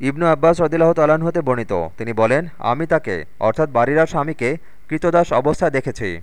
ইবনু আব্বাস রদিল্লাহ তালান হতে বর্ণিত। তিনি বলেন, আমি তাকে, অর্থাৎ বাড়িরা স্বামীকে কৃতদাস অবস্থায় দেখেছি।